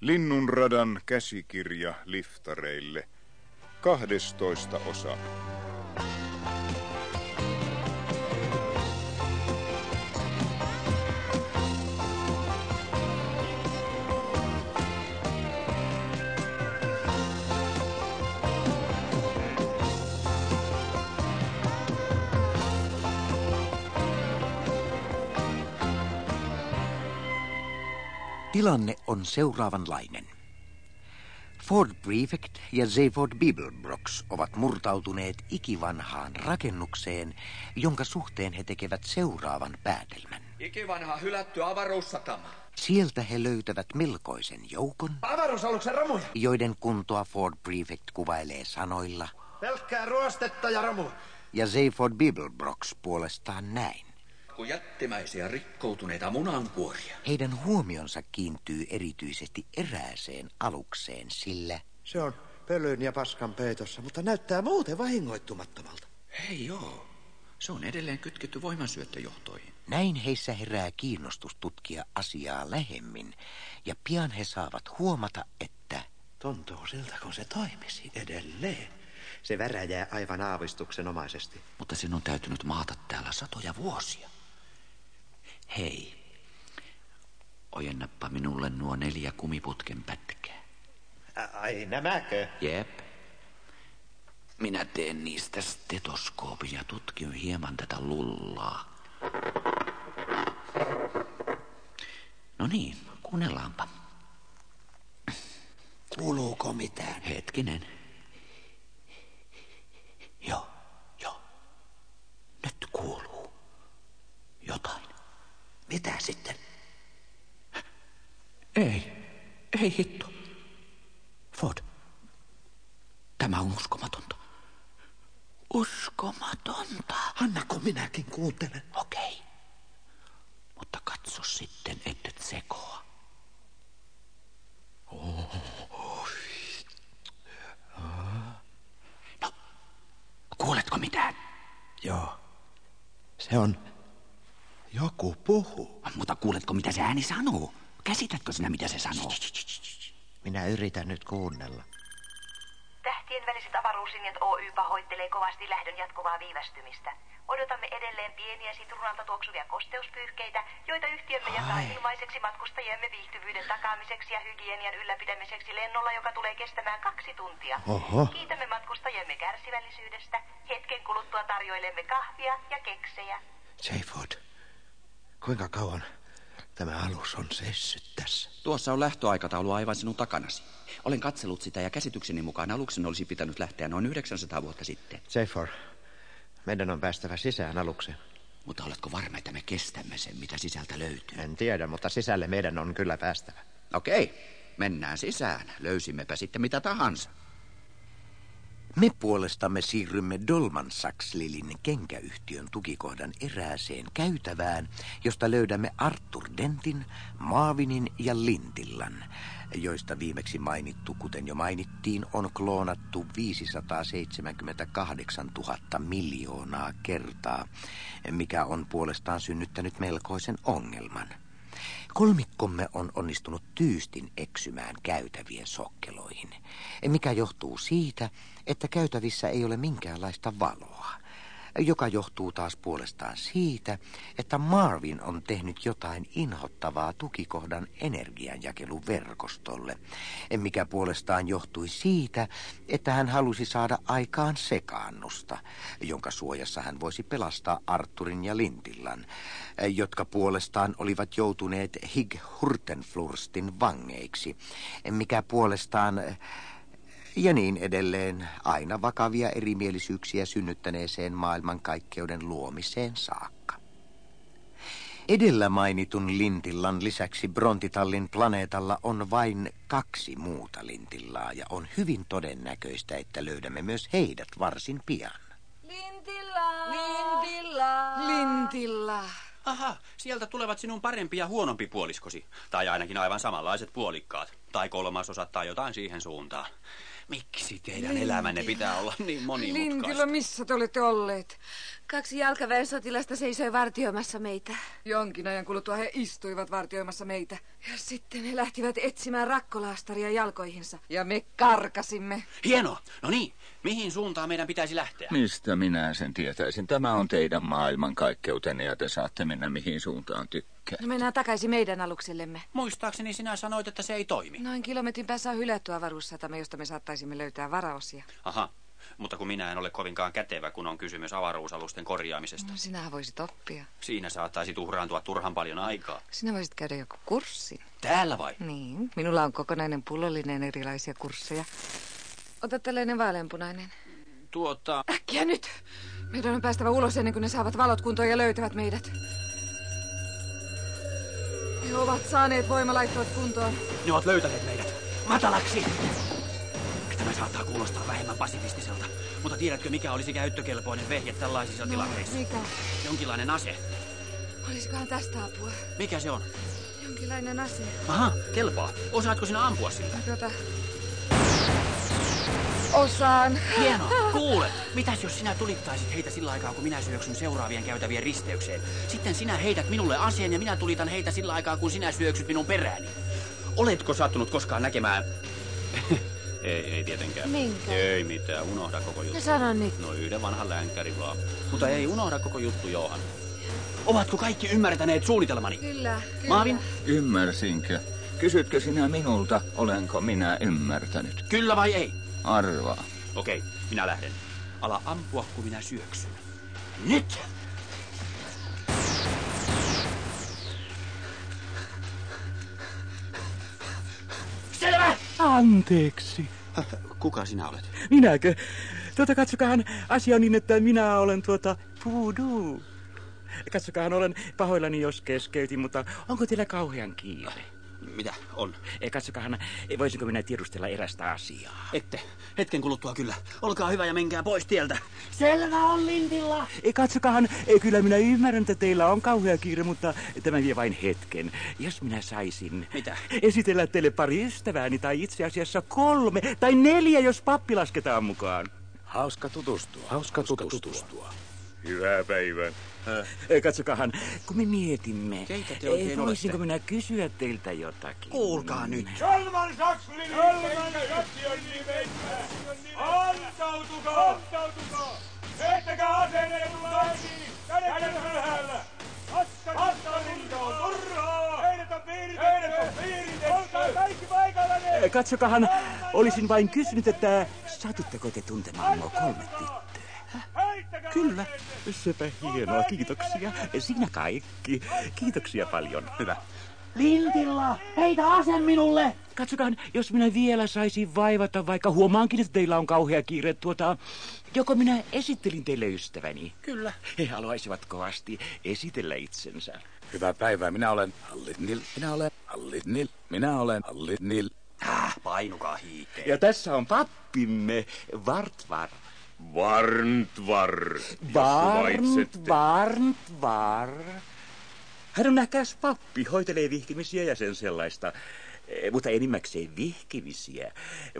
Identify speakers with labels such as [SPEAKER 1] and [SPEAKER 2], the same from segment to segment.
[SPEAKER 1] Linnunradan käsikirja liftareille. 12 osa.
[SPEAKER 2] Tilanne on seuraavanlainen. Ford Prefect ja Zayford Bibelbrox ovat murtautuneet ikivanhaan rakennukseen, jonka suhteen he tekevät seuraavan päätelmän.
[SPEAKER 3] Ikivanha hylätty avaruussatama.
[SPEAKER 2] Sieltä he löytävät melkoisen joukon,
[SPEAKER 3] Avaruusaluksen romuja.
[SPEAKER 2] joiden kuntoa Ford Prefect kuvailee sanoilla,
[SPEAKER 3] Pelkkää ruostetta ja romu.
[SPEAKER 2] ja Zayford Bibelbrox puolestaan näin.
[SPEAKER 3] Kun jättimäisiä rikkoutuneita munankuoria.
[SPEAKER 2] Heidän huomionsa kiintyy erityisesti erääseen alukseen, sillä
[SPEAKER 4] Se on pölyn ja paskan peitossa, mutta näyttää muuten vahingoittumattomalta.
[SPEAKER 5] Hei joo, se on edelleen kytketty voimansyöttöjohtoihin.
[SPEAKER 2] näin heissä herää kiinnostus tutkia asiaa lähemmin, ja pian he saavat huomata, että
[SPEAKER 4] Tuntuu siltä, kun se toimisi edelleen. Se väräjää aivan aavistuksenomaisesti.
[SPEAKER 5] Mutta sen on täytynyt maata täällä satoja vuosia. Hei, ojennappa minulle nuo neljä kumiputken pätkää.
[SPEAKER 4] Ai nämäkö?
[SPEAKER 5] Jep. Minä teen niistä stetoskoopin ja tutkin hieman tätä lullaa. No niin, kuunnellaanpa.
[SPEAKER 4] Kuuluuko mitään?
[SPEAKER 5] Hetkinen. Joo, joo. Nyt kuuluu jotain.
[SPEAKER 4] Mitä sitten?
[SPEAKER 5] Ei, ei hitto. Ford, tämä on uskomatonta. Uskomatonta.
[SPEAKER 4] Annako minäkin kuuntelen?
[SPEAKER 5] Okei. Mutta katso sitten, et sekoa. No, kuuletko mitään?
[SPEAKER 4] Joo. Se on... Joku puhuu.
[SPEAKER 5] Mutta kuuletko, mitä se ääni sanoo? Käsitätkö sinä, mitä se sanoo?
[SPEAKER 4] Minä yritän nyt kuunnella.
[SPEAKER 6] Tähtien väliset avaruuslinjat Oy pahoittelee kovasti lähdön jatkuvaa viivästymistä. Odotamme edelleen pieniä sitrunalta tuoksuvia kosteuspyyhkeitä, joita yhtiömme jakaa
[SPEAKER 4] Ai.
[SPEAKER 6] ilmaiseksi matkustajiemme viihtyvyyden takaamiseksi ja hygienian ylläpitämiseksi lennolla, joka tulee kestämään kaksi tuntia.
[SPEAKER 4] Oho.
[SPEAKER 6] Kiitämme matkustajiemme kärsivällisyydestä. Hetken kuluttua tarjoilemme kahvia ja keksejä.
[SPEAKER 4] Jayford, kuinka kauan tämä alus on seissyt tässä?
[SPEAKER 5] Tuossa on lähtöaikataulu aivan sinun takanasi. Olen katsellut sitä ja käsitykseni mukaan aluksen olisi pitänyt lähteä noin 900 vuotta sitten.
[SPEAKER 4] Jayford, meidän on päästävä sisään alukseen.
[SPEAKER 5] Mutta oletko varma, että me kestämme sen, mitä sisältä löytyy?
[SPEAKER 4] En tiedä, mutta sisälle meidän on kyllä päästävä.
[SPEAKER 5] Okei, mennään sisään. Löysimmepä sitten mitä tahansa.
[SPEAKER 2] Me puolestamme siirrymme Dolman Saxlilin kenkäyhtiön tukikohdan erääseen käytävään, josta löydämme Arthur Dentin, Maavinin ja Lintillan, joista viimeksi mainittu, kuten jo mainittiin, on kloonattu 578 000 miljoonaa kertaa, mikä on puolestaan synnyttänyt melkoisen ongelman. Kolmikkomme on onnistunut tyystin eksymään käytävien sokkeloihin, mikä johtuu siitä, että käytävissä ei ole minkäänlaista valoa, joka johtuu taas puolestaan siitä, että Marvin on tehnyt jotain inhottavaa tukikohdan energianjakeluverkostolle, mikä puolestaan johtui siitä, että hän halusi saada aikaan sekaannusta, jonka suojassa hän voisi pelastaa Arturin ja Lintillan, jotka puolestaan olivat joutuneet Hig Hurtenflurstin vangeiksi, mikä puolestaan ja niin edelleen aina vakavia erimielisyyksiä synnyttäneeseen maailmankaikkeuden luomiseen saakka. Edellä mainitun lintillan lisäksi Brontitallin planeetalla on vain kaksi muuta lintillaa ja on hyvin todennäköistä, että löydämme myös heidät varsin pian.
[SPEAKER 7] Lintilla! Lintilla!
[SPEAKER 8] Lintilla.
[SPEAKER 9] Aha, sieltä tulevat sinun parempi ja huonompi puoliskosi. Tai ainakin aivan samanlaiset puolikkaat. Tai kolmasosat tai jotain siihen suuntaan. Miksi teidän elämänne pitää olla niin monimutkaista?
[SPEAKER 7] Lintila, missä te olette olleet?
[SPEAKER 10] Kaksi jalkaväen sotilasta seisoi vartioimassa meitä.
[SPEAKER 7] Jonkin ajan kuluttua he istuivat vartioimassa meitä.
[SPEAKER 10] Ja sitten he lähtivät etsimään rakkolaastaria jalkoihinsa.
[SPEAKER 7] Ja me karkasimme.
[SPEAKER 9] Hienoa. No niin, mihin suuntaan meidän pitäisi lähteä?
[SPEAKER 11] Mistä minä sen tietäisin? Tämä on teidän maailmankaikkeutenne ja te saatte mennä mihin suuntaan tykkää.
[SPEAKER 10] No mennään takaisin meidän aluksellemme.
[SPEAKER 9] Muistaakseni sinä sanoit, että se ei toimi.
[SPEAKER 7] Noin kilometrin päässä on hylätty avaruussatama, josta me saattaisimme löytää varaosia.
[SPEAKER 9] Aha, mutta kun minä en ole kovinkaan kätevä, kun on kysymys avaruusalusten korjaamisesta.
[SPEAKER 7] No sinähän voisit oppia.
[SPEAKER 9] Siinä saattaisi tuhraantua turhan paljon aikaa.
[SPEAKER 7] Sinä voisit käydä joku kurssin.
[SPEAKER 9] Täällä vai?
[SPEAKER 7] Niin, minulla on kokonainen pullollinen erilaisia kursseja. Ota tällainen vaaleanpunainen.
[SPEAKER 9] Tuota...
[SPEAKER 7] Äkkiä nyt! Meidän on päästävä ulos ennen kuin ne saavat valot kuntoon ja löytävät meidät. He ovat saaneet voimalaitteet kuntoon.
[SPEAKER 9] Ne ovat löytäneet meidät. Matalaksi! Tämä saattaa kuulostaa vähemmän pasifistiselta, mutta tiedätkö mikä olisi käyttökelpoinen vehje tällaisissa
[SPEAKER 7] No,
[SPEAKER 9] tilanteissa?
[SPEAKER 7] mikä?
[SPEAKER 9] Jonkinlainen ase.
[SPEAKER 7] Olisikohan tästä apua?
[SPEAKER 9] Mikä se on?
[SPEAKER 7] Jonkinlainen ase.
[SPEAKER 9] Aha, kelpaa. Osaatko sinä ampua sillä?
[SPEAKER 7] Tuota... Osaan.
[SPEAKER 9] Hienoa. Kuule, mitäs jos sinä tulittaisit heitä sillä aikaa, kun minä syöksyn seuraavien käytävien risteykseen? Sitten sinä heität minulle aseen ja minä tulitan heitä sillä aikaa, kun sinä syöksyt minun perääni. Oletko sattunut koskaan näkemään... ei, ei tietenkään.
[SPEAKER 10] Minkä?
[SPEAKER 9] Ei mitään, unohda koko juttu.
[SPEAKER 10] No sano nyt.
[SPEAKER 9] No yhden vanhan länkkäri vaan. Mutta ei unohda koko juttu, Johan. Ovatko kaikki ymmärtäneet suunnitelmani?
[SPEAKER 10] Kyllä, kyllä.
[SPEAKER 9] Maavin?
[SPEAKER 11] Ymmärsinkö? Kysytkö sinä minulta, olenko minä ymmärtänyt?
[SPEAKER 9] Kyllä vai ei?
[SPEAKER 11] Arvaa.
[SPEAKER 9] Okei, minä lähden. Ala ampua, kun minä syöksyn. Nyt! Selvä!
[SPEAKER 12] Anteeksi.
[SPEAKER 9] Kuka sinä olet?
[SPEAKER 12] Minäkö? Tuota, katsokahan, asia niin, että minä olen tuota Voodoo. Katsokahan, olen pahoillani, jos keskeytin, mutta onko teillä kauhean kiire?
[SPEAKER 9] Mitä on?
[SPEAKER 12] Eh, Katsokahan, eh, voisinko minä tiedustella erästä asiaa?
[SPEAKER 9] Ette. Hetken kuluttua kyllä. Olkaa hyvä ja menkää pois tieltä. Selvä on Lintilla.
[SPEAKER 12] Eh, Katsokahan, eh, kyllä minä ymmärrän, että teillä on kauhea kiire, mutta tämä vie vain hetken. Jos minä saisin...
[SPEAKER 9] Mitä?
[SPEAKER 12] Esitellä teille pari ystävääni, tai itse asiassa kolme, tai neljä, jos pappi lasketaan mukaan.
[SPEAKER 2] Hauska tutustua.
[SPEAKER 12] Hauska tutustua.
[SPEAKER 13] Hyvää päivää.
[SPEAKER 12] Katsokahan, kun me mietimme,
[SPEAKER 9] Keitä te oikein
[SPEAKER 12] eh, voisinko
[SPEAKER 9] olette?
[SPEAKER 12] minä kysyä teiltä jotakin?
[SPEAKER 9] Kuulkaa nyt.
[SPEAKER 14] Salman Sakslin! Salman Sakslin! Antautukaa! Antautukaa! Heittäkää aseenne etuläisiin! Kädet ylhäällä! Askarinta on turhaa! Heidät on piiritetty! Heidät on piiritetty! Olkaa kaikki paikallenne!
[SPEAKER 12] Eh, Katsokahan, olisin vain kysynyt, että satutteko te tuntemaan nuo kolme tyttöä? Kyllä, sepä hienoa, kiitoksia. Siinä kaikki. Kiitoksia paljon.
[SPEAKER 9] Hyvä.
[SPEAKER 14] Lintilla! Heitä ase minulle!
[SPEAKER 12] Katsokaa, jos minä vielä saisin vaivata, vaikka huomaankin, että teillä on kauhea kiire, tuota, joko minä esittelin teille ystäväni?
[SPEAKER 9] Kyllä.
[SPEAKER 12] He haluaisivat kovasti esitellä itsensä.
[SPEAKER 2] Hyvää päivää. Minä olen Hallitnil. Minä olen Hallitnil. Minä olen Hallitnil.
[SPEAKER 9] Äh, painukaa hiiteen.
[SPEAKER 12] Ja tässä on pappimme, Vartvar.
[SPEAKER 13] Varntvar, jos
[SPEAKER 12] Varnt,
[SPEAKER 13] suvaitsette.
[SPEAKER 12] Varntvar. Hän on nähkääs pappi, hoitelee vihkimisiä ja sen sellaista. Eh, Mutta enimmäkseen vihkimisiä.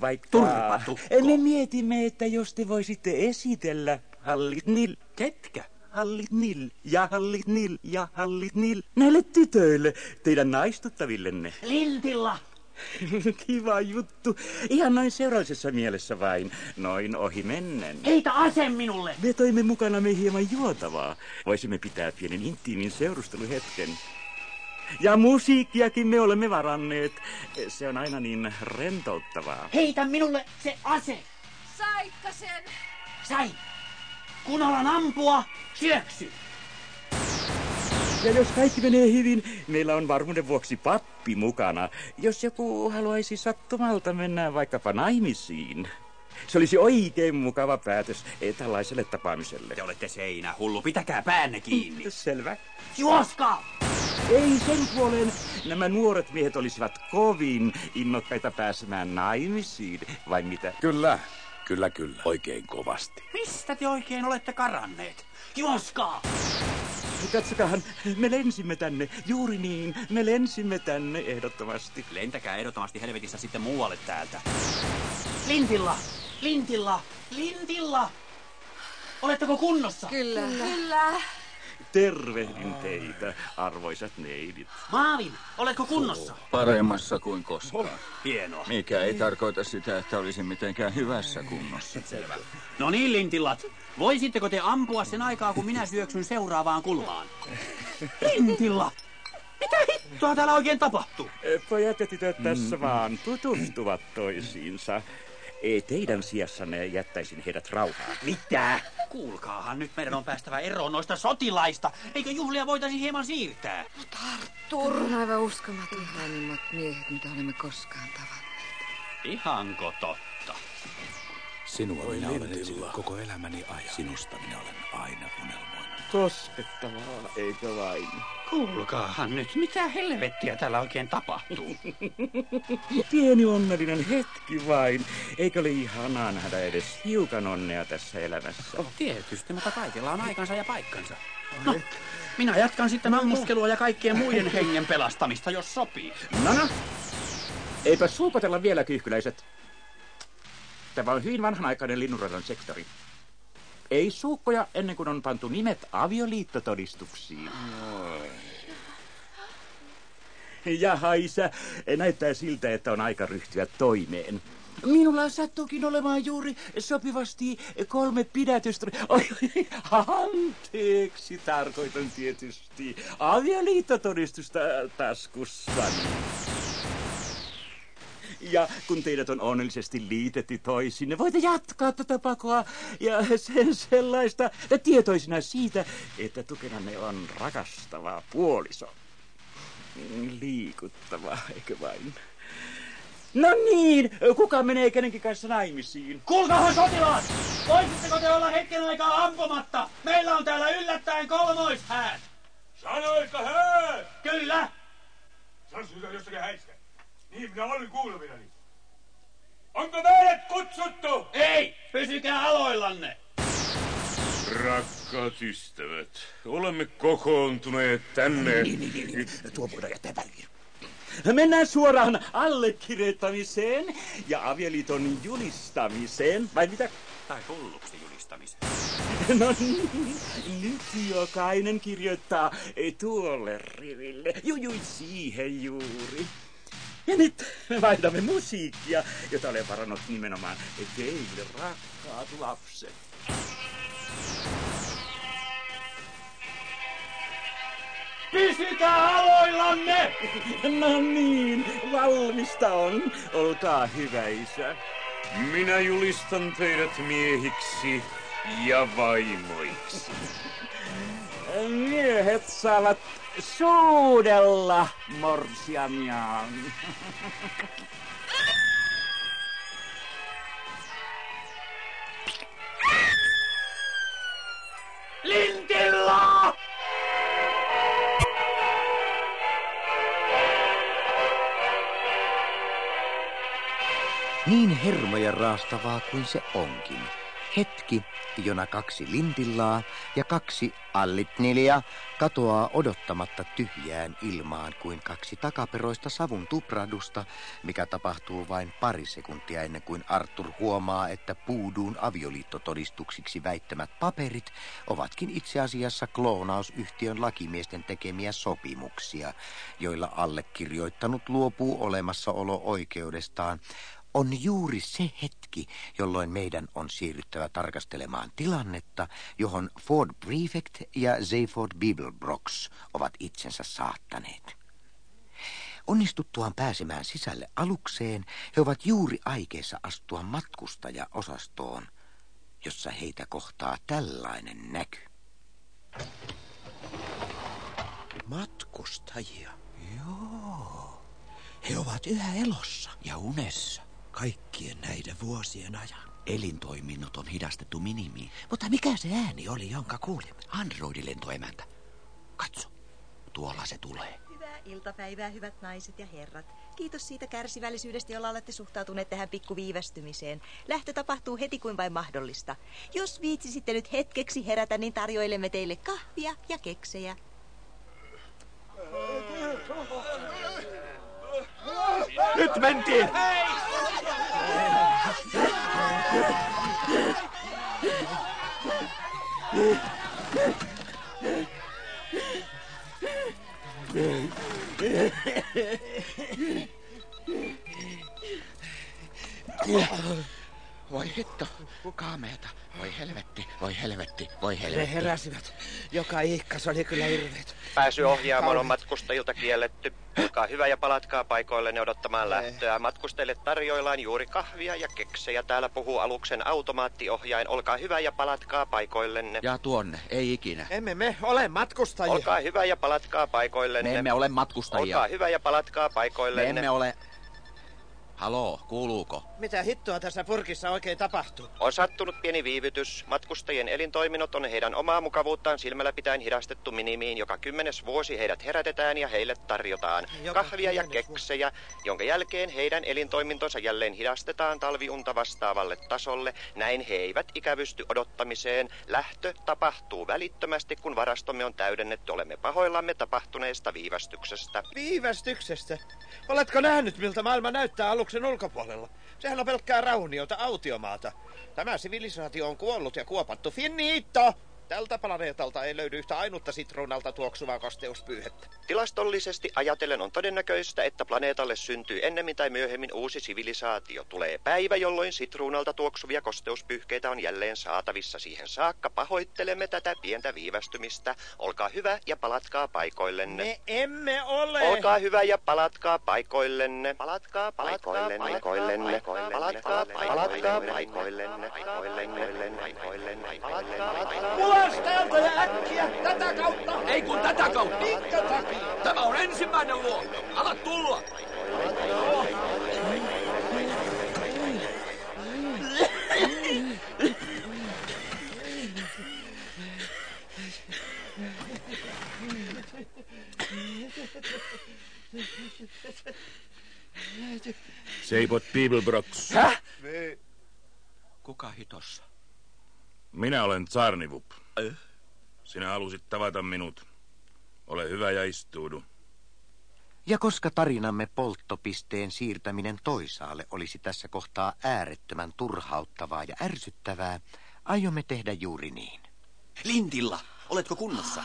[SPEAKER 12] Vaikka...
[SPEAKER 9] Turpatukko.
[SPEAKER 12] Me mietimme, että jos te voisitte esitellä Hallit Nil.
[SPEAKER 9] Ketkä?
[SPEAKER 12] Hallit Nil ja Hallit Nil ja Hallit Nil. Näille tytöille, teidän naistuttavillenne.
[SPEAKER 14] Lintilla!
[SPEAKER 12] Kiva juttu. Ihan noin seuraisessa mielessä vain. Noin ohi mennen.
[SPEAKER 14] Heitä ase minulle!
[SPEAKER 12] Me toimme mukanamme hieman juotavaa. Voisimme pitää pienen intiimin seurusteluhetken. Ja musiikkiakin me olemme varanneet. Se on aina niin rentouttavaa.
[SPEAKER 14] Heitä minulle se ase!
[SPEAKER 10] Saikka sen.
[SPEAKER 14] Sai! Kun alan ampua, syöksy!
[SPEAKER 12] Ja jos kaikki menee hyvin, meillä on varmuuden vuoksi pappi mukana. Jos joku haluaisi sattumalta mennä vaikkapa naimisiin. Se olisi oikein mukava päätös tällaiselle tapaamiselle.
[SPEAKER 9] Te olette seinä, hullu. Pitäkää päänne kiinni.
[SPEAKER 12] Selvä.
[SPEAKER 14] Juoskaa!
[SPEAKER 12] Ei sen puoleen. Nämä nuoret miehet olisivat kovin innokkaita pääsemään naimisiin, vai mitä?
[SPEAKER 2] Kyllä. Kyllä, kyllä. Oikein kovasti.
[SPEAKER 9] Mistä te oikein olette karanneet?
[SPEAKER 14] Juoskaa!
[SPEAKER 12] Katsokahan, me lensimme tänne. Juuri niin, me lensimme tänne ehdottomasti.
[SPEAKER 9] Lentäkää ehdottomasti helvetissä sitten muualle täältä. Lintilla! Lintilla! Lintilla! Oletteko kunnossa?
[SPEAKER 7] Kyllä.
[SPEAKER 10] Kyllä.
[SPEAKER 12] Tervehdin teitä, arvoisat neidit.
[SPEAKER 9] Maavin, oletko kunnossa?
[SPEAKER 11] Paremmassa kuin koskaan.
[SPEAKER 9] Hienoa.
[SPEAKER 11] Mikä ei tarkoita sitä, että olisin mitenkään hyvässä kunnossa.
[SPEAKER 9] Selvä. No niin, lintillat. Voisitteko te ampua sen aikaa, kun minä syöksyn seuraavaan kulmaan? Lintilla! Mitä hittoa täällä oikein tapahtuu?
[SPEAKER 12] Pojat ja tytöt tässä vaan tutustuvat toisiinsa. Ei teidän sijassanne jättäisin heidät rauhaan.
[SPEAKER 9] Mitä? Kuulkaahan, nyt meidän on päästävä eroon noista sotilaista. Eikö juhlia voitaisiin hieman siirtää?
[SPEAKER 7] Tur. On aivan uskomaton. Ihanimmat miehet, mitä olemme koskaan tavanneet.
[SPEAKER 9] Ihanko totta?
[SPEAKER 3] Sinua minä olen koko elämäni ajan. Sinusta minä olen aina unelmoinut.
[SPEAKER 12] Koskettavaa, eikö vain?
[SPEAKER 9] Kuulkaahan nyt, mitä helvettiä täällä oikein tapahtuu?
[SPEAKER 12] Pieni onnellinen hetki vain. Eikö ole ihanaa nähdä edes hiukan onnea tässä elämässä?
[SPEAKER 9] Oh, tietysti, mutta kaikilla on aikansa ja paikkansa. No, minä jatkan sitten ammuskelua ja kaikkien muiden hengen pelastamista, jos sopii.
[SPEAKER 12] No no, eipä suupatella vielä kyyhkyläiset. Tämä on hyvin vanhanaikainen linnunradan sektori. Ei suukkoja ennen kuin on pantu nimet avioliittotodistuksiin. Ja Haisa, näyttää siltä, että on aika ryhtyä toimeen. Minulla sattuukin olemaan juuri sopivasti kolme pidätystä. Oi, anteeksi, tarkoitan tietysti avioliittotodistusta taskussani. Ja kun teidät on onnellisesti liitetty toisinne, voitte jatkaa tätä pakoa ja sen sellaista tietoisina siitä, että tukenanne on rakastava puoliso. Liikuttava, eikö vain? No niin, kuka menee kenenkin kanssa naimisiin?
[SPEAKER 9] Kuulkaahan sotilaat! Voisitteko te olla hetken aikaa ampumatta? Meillä on täällä yllättäen kolmoishäät.
[SPEAKER 14] Sanoitko hää?
[SPEAKER 9] Kyllä.
[SPEAKER 14] Sanoisiko sinä jostakin häistä? Niin minä olin kuulevinani. Onko meidät kutsuttu?
[SPEAKER 9] Ei, pysykää aloillanne.
[SPEAKER 13] Rakkaat ystävät, olemme kokoontuneet tänne.
[SPEAKER 3] Niin, niin, niin, niin. Tuo voidaan jättää väliin.
[SPEAKER 12] Mennään suoraan allekirjoittamiseen ja avioliiton julistamiseen. Vai mitä?
[SPEAKER 9] Tai hulluksi julistamiseen.
[SPEAKER 12] No niin, nyt jokainen kirjoittaa tuolle riville. Jujui siihen juuri. Ja nyt me vaihdamme musiikkia, jota olen varannut nimenomaan teille, rakkaat lapset.
[SPEAKER 9] Pysykää aloillanne!
[SPEAKER 12] No niin, valmista on. Olkaa hyvä, isä.
[SPEAKER 13] Minä julistan teidät miehiksi ja vaimoiksi.
[SPEAKER 12] Miehet saavat suudella morsiamiaan.
[SPEAKER 9] Lintilla!
[SPEAKER 2] Niin hermoja raastavaa kuin se onkin. Hetki, jona kaksi lintillaa ja kaksi allitnilia katoaa odottamatta tyhjään ilmaan kuin kaksi takaperoista savun tuprahdusta, mikä tapahtuu vain pari sekuntia ennen kuin Arthur huomaa, että puuduun avioliittotodistuksiksi väittämät paperit ovatkin itse asiassa kloonausyhtiön lakimiesten tekemiä sopimuksia, joilla allekirjoittanut luopuu olemassaolo-oikeudestaan on juuri se hetki, jolloin meidän on siirryttävä tarkastelemaan tilannetta, johon Ford Prefect ja Zayford Bibelbrox ovat itsensä saattaneet. Onnistuttuaan pääsemään sisälle alukseen, he ovat juuri aikeissa astua matkustaja-osastoon, jossa heitä kohtaa tällainen näky.
[SPEAKER 3] Matkustajia? Joo. He ovat yhä elossa ja unessa kaikkien näiden vuosien ajan.
[SPEAKER 5] Elintoiminnot on hidastettu minimiin.
[SPEAKER 3] Mutta mikä se ääni oli, jonka kuulimme?
[SPEAKER 5] Androidilentoemäntä. Katso, tuolla se tulee.
[SPEAKER 15] Hyvä iltapäivää, hyvät naiset ja herrat. Kiitos siitä kärsivällisyydestä, jolla olette suhtautuneet tähän pikkuviivästymiseen. Lähtö tapahtuu heti kuin vain mahdollista. Jos viitsisitte nyt hetkeksi herätä, niin tarjoilemme teille kahvia ja keksejä.
[SPEAKER 3] Nyt mentiin! Yeah.
[SPEAKER 5] Voi hitto, kaameeta. Voi helvetti, voi helvetti, voi helvetti.
[SPEAKER 3] Ne heräsivät. Joka ihkas oli kyllä hirveet.
[SPEAKER 16] Pääsy ohjaamoon on matkustajilta kielletty. Olkaa hyvä ja palatkaa paikoillenne odottamaan lähtöä. Matkustajille tarjoillaan juuri kahvia ja keksejä. Täällä puhuu aluksen automaattiohjain. Olkaa hyvä ja palatkaa paikoillenne.
[SPEAKER 5] Ja tuonne, ei ikinä.
[SPEAKER 3] Emme me ole matkustajia.
[SPEAKER 16] Olkaa hyvä ja palatkaa paikoillenne.
[SPEAKER 5] Me emme ole matkustajia.
[SPEAKER 16] Olkaa hyvä ja palatkaa paikoillenne.
[SPEAKER 5] Me emme ole... Haloo, kuuluuko?
[SPEAKER 3] Mitä hittoa tässä purkissa oikein tapahtuu?
[SPEAKER 16] On sattunut pieni viivytys. Matkustajien elintoiminnot on heidän omaa mukavuuttaan silmällä pitäen hidastettu minimiin. Joka kymmenes vuosi heidät herätetään ja heille tarjotaan
[SPEAKER 3] Joka
[SPEAKER 16] kahvia ja keksejä, jonka jälkeen heidän elintoimintonsa jälleen hidastetaan talviunta vastaavalle tasolle. Näin he eivät ikävysty odottamiseen. Lähtö tapahtuu välittömästi, kun varastomme on täydennetty. Olemme pahoillamme tapahtuneesta viivästyksestä.
[SPEAKER 3] Viivästyksestä? Oletko nähnyt, miltä maailma näyttää aluksen ulkopuolella? Sehän on pelkkää rauniota autiomaata. Tämä sivilisaatio on kuollut ja kuopattu. Finito! Tältä planeetalta ei löydy yhtä ainutta sitruunalta tuoksuvaa kosteuspyyhettä.
[SPEAKER 16] Tilastollisesti ajatellen on todennäköistä, että planeetalle syntyy ennemmin tai myöhemmin uusi sivilisaatio. Tulee päivä, jolloin sitruunalta tuoksuvia kosteuspyyhkeitä on jälleen saatavissa. Siihen saakka pahoittelemme tätä pientä viivästymistä. Olkaa hyvä ja palatkaa paikoillenne.
[SPEAKER 3] Me emme ole!
[SPEAKER 16] Olkaa hyvä ja palatkaa paikoillenne. Palatkaa paikoillenne. Paikoillenne. Palatkaa palatkaa paikoillenne. Paikoillenne. Paikoillenne. Palatkaa paikoillenne.
[SPEAKER 3] Ulos täältä ja äkkiä! Tätä kautta!
[SPEAKER 9] Ei kun tätä kautta.
[SPEAKER 3] Minkä takia?
[SPEAKER 9] Tämä on ensimmäinen luokka. Ala tulla.
[SPEAKER 13] Seipot Bibelbrox.
[SPEAKER 9] Häh?
[SPEAKER 5] Kuka hitossa?
[SPEAKER 13] Minä olen Tsarnivup. Sinä halusit tavata minut. Ole hyvä ja istuudu.
[SPEAKER 2] Ja koska tarinamme polttopisteen siirtäminen toisaalle olisi tässä kohtaa äärettömän turhauttavaa ja ärsyttävää, aiomme tehdä juuri niin.
[SPEAKER 9] Lintilla, oletko kunnossa?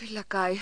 [SPEAKER 7] Kyllä kai.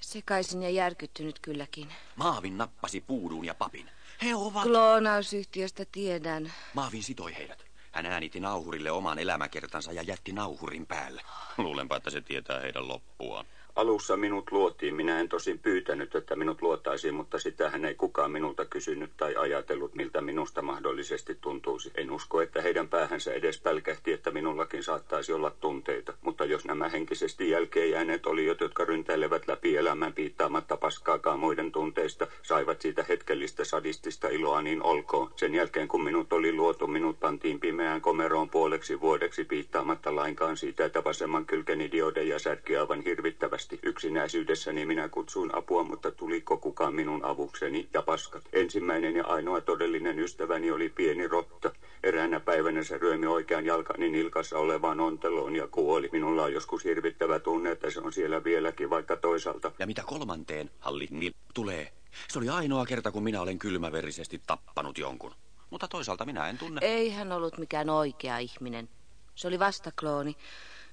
[SPEAKER 7] Sekaisin ja järkyttynyt kylläkin.
[SPEAKER 9] Maavin nappasi puuduun ja papin. He ovat...
[SPEAKER 7] Kloonausyhtiöstä tiedän.
[SPEAKER 9] Maavin sitoi heidät. Hän äänitti nauhurille oman elämäkertansa ja jätti nauhurin päälle.
[SPEAKER 17] Luulenpa, että se tietää heidän loppuaan.
[SPEAKER 11] Alussa minut luotiin. Minä en tosin pyytänyt, että minut luotaisiin, mutta sitähän ei kukaan minulta kysynyt tai ajatellut, miltä minusta mahdollisesti tuntuisi. En usko, että heidän päähänsä edes pälkähti, että minullakin saattaisi olla tunteita. Mutta jos nämä henkisesti jälkeen jääneet oliot, jotka ryntäilevät läpi elämän piittaamatta paskaakaan muiden tunteista, saivat siitä hetkellistä sadistista iloa, niin olkoon. Sen jälkeen, kun minut oli luotu, minut pantiin pimeään komeroon puoleksi vuodeksi piittaamatta lainkaan siitä, että vasemman kylkeni diodeja särki aivan hirvittävästi. Yksinäisyydessäni minä kutsuin apua, mutta tuliko kukaan minun avukseni ja paskat. Ensimmäinen ja ainoa todellinen ystäväni oli pieni rotta. Eräänä päivänä se ryömi oikean jalkani nilkassa olevaan onteloon ja kuoli. Minulla on joskus hirvittävä tunne, että se on siellä vieläkin, vaikka toisaalta.
[SPEAKER 9] Ja mitä kolmanteen hallin tulee? Se oli ainoa kerta, kun minä olen kylmäverisesti tappanut jonkun. Mutta toisaalta minä en tunne.
[SPEAKER 7] Ei hän ollut mikään oikea ihminen. Se oli vastaklooni.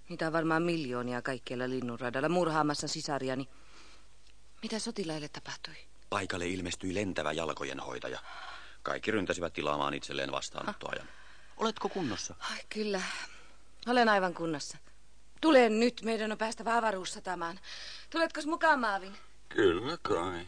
[SPEAKER 7] Niitä on varmaan miljoonia kaikkialla linnunradalla murhaamassa sisariani. Mitä sotilaille tapahtui?
[SPEAKER 9] Paikalle ilmestyi lentävä jalkojen hoitaja. Kaikki ryntäsivät tilaamaan itselleen vastaanottoajan. Oletko kunnossa?
[SPEAKER 7] Ai kyllä. Olen aivan kunnossa. Tule nyt, meidän on päästävä avaruussatamaan. Tuletko mukaan, Maavin?
[SPEAKER 11] Kyllä kai.